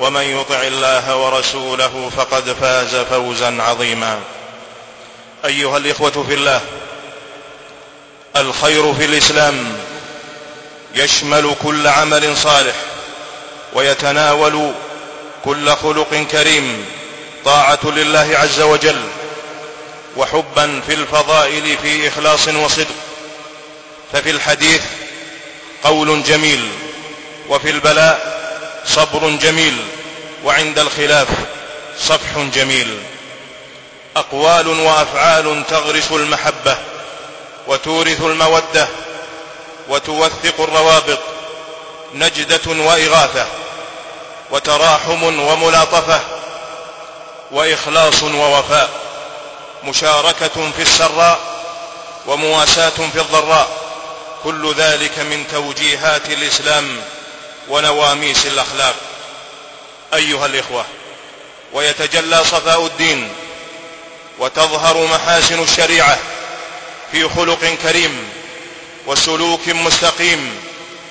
ومن يطع الله ورسوله فقد فاز فوزا عظيما. أيها الإخوة في الله الخير في الإسلام يشمل كل عمل صالح ويتناول كل خلق كريم طاعة لله عز وجل وحبا في الفضائل في إخلاص وصدق. ففي الحديث قول جميل وفي البلاء صبر جميل وعند الخلاف صفح جميل. أقوال وأفعال تغرس المحبة وتورث المودة وتوثق الروابط نجدة وإغاثة وتراحم وملاطفة وإخلاص ووفاء مشاركة في السراء ومواساة في الضراء كل ذلك من توجيهات الإسلام ونواميس الأخلاق. أيها الإخوة ويتجلى صفاء الدين وتظهر محاسن الشريعة في خلق كريم وسلوك مستقيم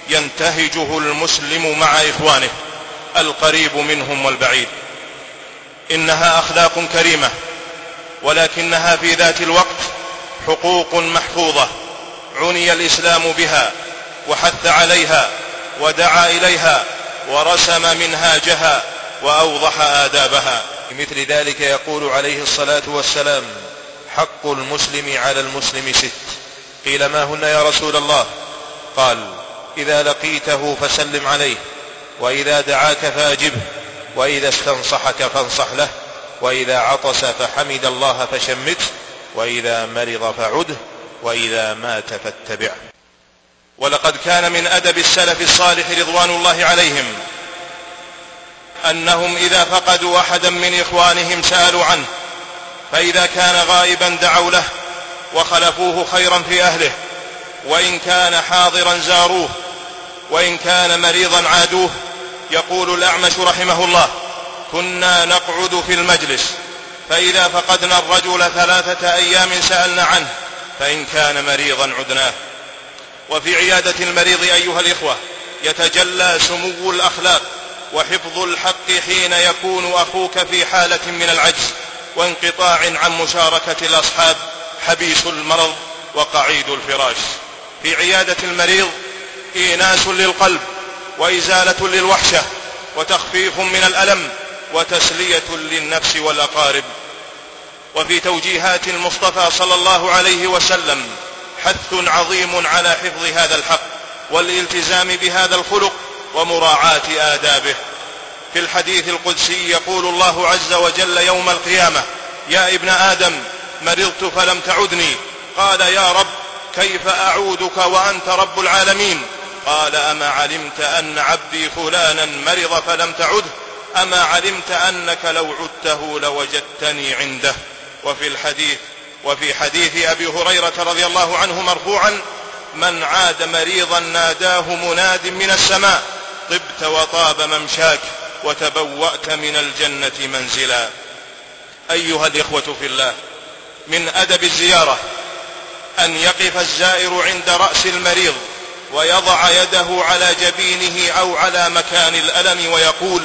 ينتهجه المسلم مع إخوانه القريب منهم والبعيد. إنها أخلاق كريمة ولكنها في ذات الوقت حقوق محفوظة عني الإسلام بها وحث عليها ودعا إليها ورسم منهاجها وأوضح آدابها. بمثل ذلك يقول عليه الصلاة والسلام حق المسلم على المسلم ست. قيل ما هن يا رسول الله؟ قال إذا لقيته فسلم عليه وإذا دعاك فأجبه وإذا استنصحك فانصح له وإذا عطس فحمد الله فشمته وإذا مرض فعده وإذا مات فاتبعه. ولقد كان من أدب السلف الصالح رضوان الله عليهم أنهم إذا فقدوا أحدا من إخوانهم سألوا عنه فإذا كان غائبا دعوا له وخلفوه خيرا في أهله وإن كان حاضرا زاروه وإن كان مريضا عادوه يقول الأعمش رحمه الله كنا نقعد في المجلس فإذا فقدنا الرجل ثلاثة أيام سألنا عنه فإن كان مريضا عدناه. وفي عيادة المريض أيها الإخوة يتجلى سمو الأخلاق وحفظ الحق حين يكون أخوك في حالة من العجز وانقطاع عن مشاركة الأصحاب حبيس المرض وقعيد الفراش. في عيادة المريض إيناس للقلب وإزالة للوحشة وتخفيف من الألم وتسلية للنفس والأقارب. وفي توجيهات المصطفى صلى الله عليه وسلم حث عظيم على حفظ هذا الحق والالتزام بهذا الخلق ومراعاة آدابه. في الحديث القدسي يقول الله عز وجل يوم القيامة يا ابن آدم مرضت فلم تعدني. قال يا رب كيف أعودك وأنت رب العالمين؟ قال أما علمت أن عبدي فلانا مرض فلم تعده؟ أما علمت أنك لو عدته لوجدتني عنده؟ وفي الحديث وفي حديث أبي هريرة رضي الله عنه مرفوعا من عاد مريضا ناداه مناد من السماء طبت وطاب ممشاك وتبوأت من الجنة منزلا. أيها الإخوة في الله من أدب الزيارة أن يقف الزائر عند رأس المريض ويضع يده على جبينه أو على مكان الألم ويقول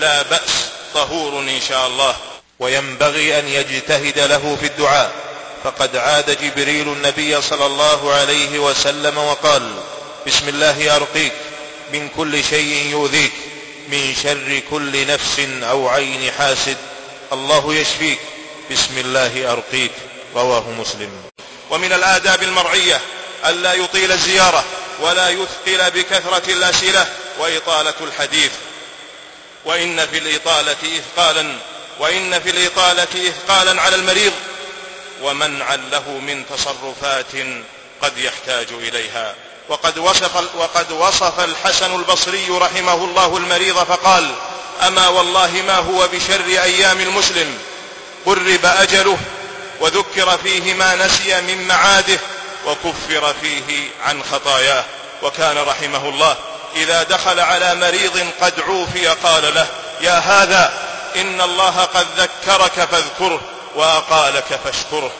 لا بأس طهور إن شاء الله. وينبغي أن يجتهد له في الدعاء. فقد عاد جبريل النبي صلى الله عليه وسلم وقال بسم الله أرقيك من كل شيء يؤذيك من شر كل نفس أو عين حاسد الله يشفيك بسم الله أرقيك رواه مسلم. ومن الآداب المرعية ألا يطيل الزيارة ولا يثقل بكثرة الأسئلة وإطالة الحديث. وإن في الإطالة إثقالا وإن في الإطالة إثقالا على المريض ومنعا له من تصرفات قد يحتاج إليها. وقد وصف, وقد وصف الحسن البصري رحمه الله المريض فقال أما والله ما هو بشر أيام المسلم. قرب أجله وذكر فيه ما نسي من معاده وكفر فيه عن خطاياه. وكان رحمه الله إذا دخل على مريض قد عوفي قال له يا هذا إن الله قد ذكرك فاذكره. وأقالك فاشكره.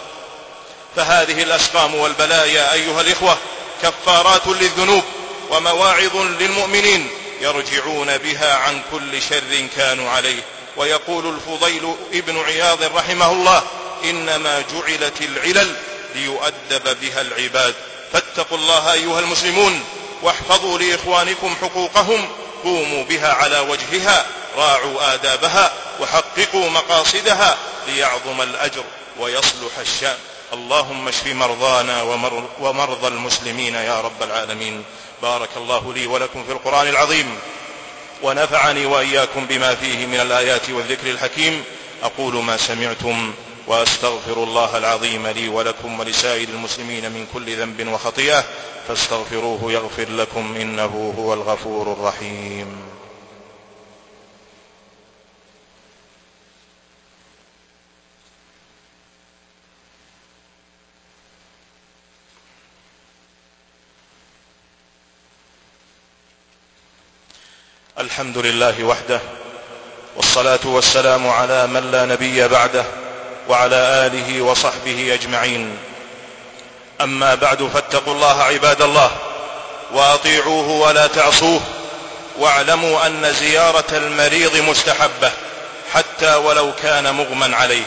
فهذه الأسقام والبلايا أيها الإخوة كفارات للذنوب ومواعظ للمؤمنين يرجعون بها عن كل شر كانوا عليه. ويقول الفضيل ابن عياض رحمه الله إنما جعلت العلل ليؤدب بها العباد. فاتقوا الله أيها المسلمون واحفظوا لإخوانكم حقوقهم قوموا بها على وجهها راعوا آدابها وحققوا مقاصدها ليعظم الأجر ويصلح الشأن. اللهم اشف مرضانا ومرضى المسلمين يا رب العالمين. بارك الله لي ولكم في القرآن العظيم. ونفعني وإياكم بما فيه من الآيات والذكر الحكيم. أقول ما سمعتم وأستغفر الله العظيم لي ولكم ولسائر المسلمين من كل ذنب وخطيئة. فاستغفروه يغفر لكم إنه هو الغفور الرحيم. الحمد لله وحده والصلاة والسلام على من لا نبي بعده وعلى آله وصحبه أجمعين. أما بعد فاتقوا الله عباد الله وأطيعوه ولا تعصوه واعلموا أن زيارة المريض مستحبة حتى ولو كان مغمى عليه.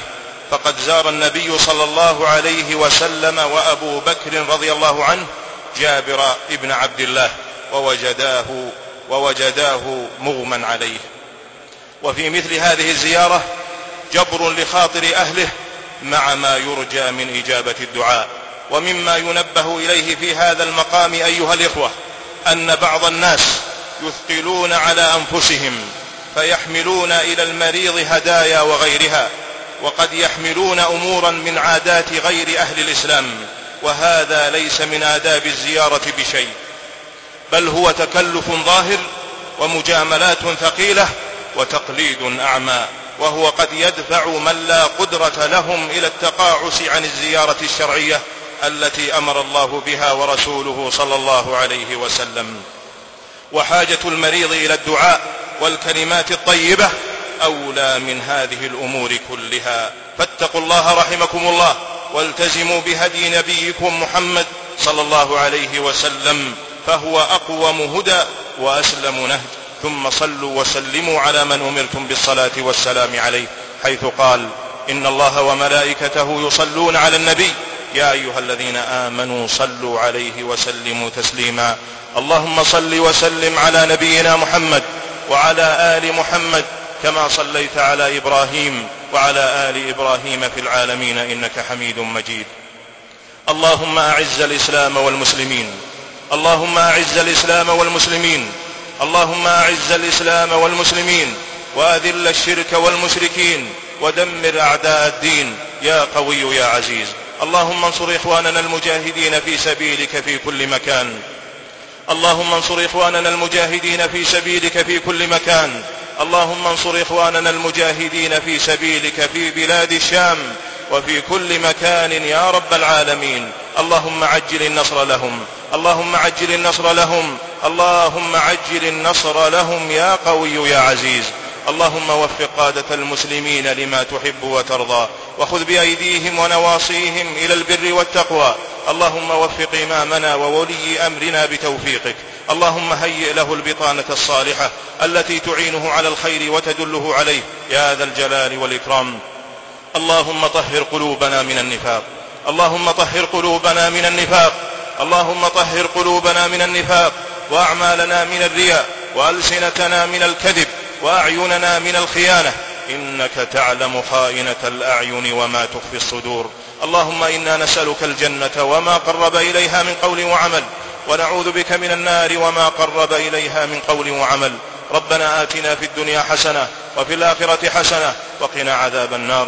فقد زار النبي صلى الله عليه وسلم وأبو بكر رضي الله عنه جابر ابن عبد الله ووجداه ووجداه مغمى عليه. وفي مثل هذه الزيارة جبر لخاطر أهله مع ما يرجى من إجابة الدعاء. ومما ينبه إليه في هذا المقام أيها الإخوة أن بعض الناس يثقلون على أنفسهم فيحملون إلى المريض هدايا وغيرها وقد يحملون أمورا من عادات غير أهل الإسلام وهذا ليس من آداب الزيارة بشيء. بل هو تكلف ظاهر ومجاملات ثقيلة وتقليد أعمى وهو قد يدفع من لا قدرة لهم إلى التقاعس عن الزيارة الشرعية التي أمر الله بها ورسوله صلى الله عليه وسلم. وحاجة المريض إلى الدعاء والكلمات الطيبة أولى من هذه الأمور كلها. فاتقوا الله رحمكم الله والتزموا بهدي نبيكم محمد صلى الله عليه وسلم. فهو أقوم هدى وأسلم نهج. ثم صلوا وسلموا على من أمرتم بالصلاة والسلام عليه حيث قال إن الله وملائكته يصلون على النبي. يا أيها الذين آمنوا صلوا عليه وسلموا تسليما. اللهم صل وسلم على نبينا محمد وعلى آل محمد كما صليت على إبراهيم وعلى آل إبراهيم في العالمين إنك حميد مجيد. اللهم أعز الإسلام والمسلمين. اللهم أعز الإسلام والمسلمين. اللهم أعز الإسلام والمسلمين. وأذل الشرك والمشركين. ودمر أعداء الدين. يا قوي يا عزيز. اللهم انصر إخواننا المجاهدين في سبيلك في كل مكان. اللهم انصر إخواننا المجاهدين في سبيلك في كل مكان. اللهم انصر إخواننا المجاهدين في سبيلك في بلاد الشام. وفي كل مكان يا رب العالمين. اللهم عجل النصر لهم. اللهم عجل النصر لهم. اللهم عجل النصر لهم يا قوي يا عزيز. اللهم وفق قادة المسلمين لما تحب وترضى. وخذ بأيديهم ونواصيهم إلى البر والتقوى. اللهم وفق إمامنا وولي أمرنا بتوفيقك. اللهم هيئ له البطانة الصالحة التي تعينه على الخير وتدله عليه. يا ذا الجلال والإكرام. اللهم طهر قلوبنا من النفاق. اللهم طهر قلوبنا من النفاق. اللهم طهر قلوبنا من النفاق. وأعمالنا من الرياء. وألسنتنا من الكذب. وأعيننا من الخيانة. إنك تعلم خائنة الأعين وما تخفي الصدور. اللهم إنا نسألك الجنة وما قرب إليها من قول وعمل. ونعوذ بك من النار وما قرب إليها من قول وعمل. ربنا آتنا في الدنيا حسنة وفي الآخرة حسنة. وقنا عذاب النار.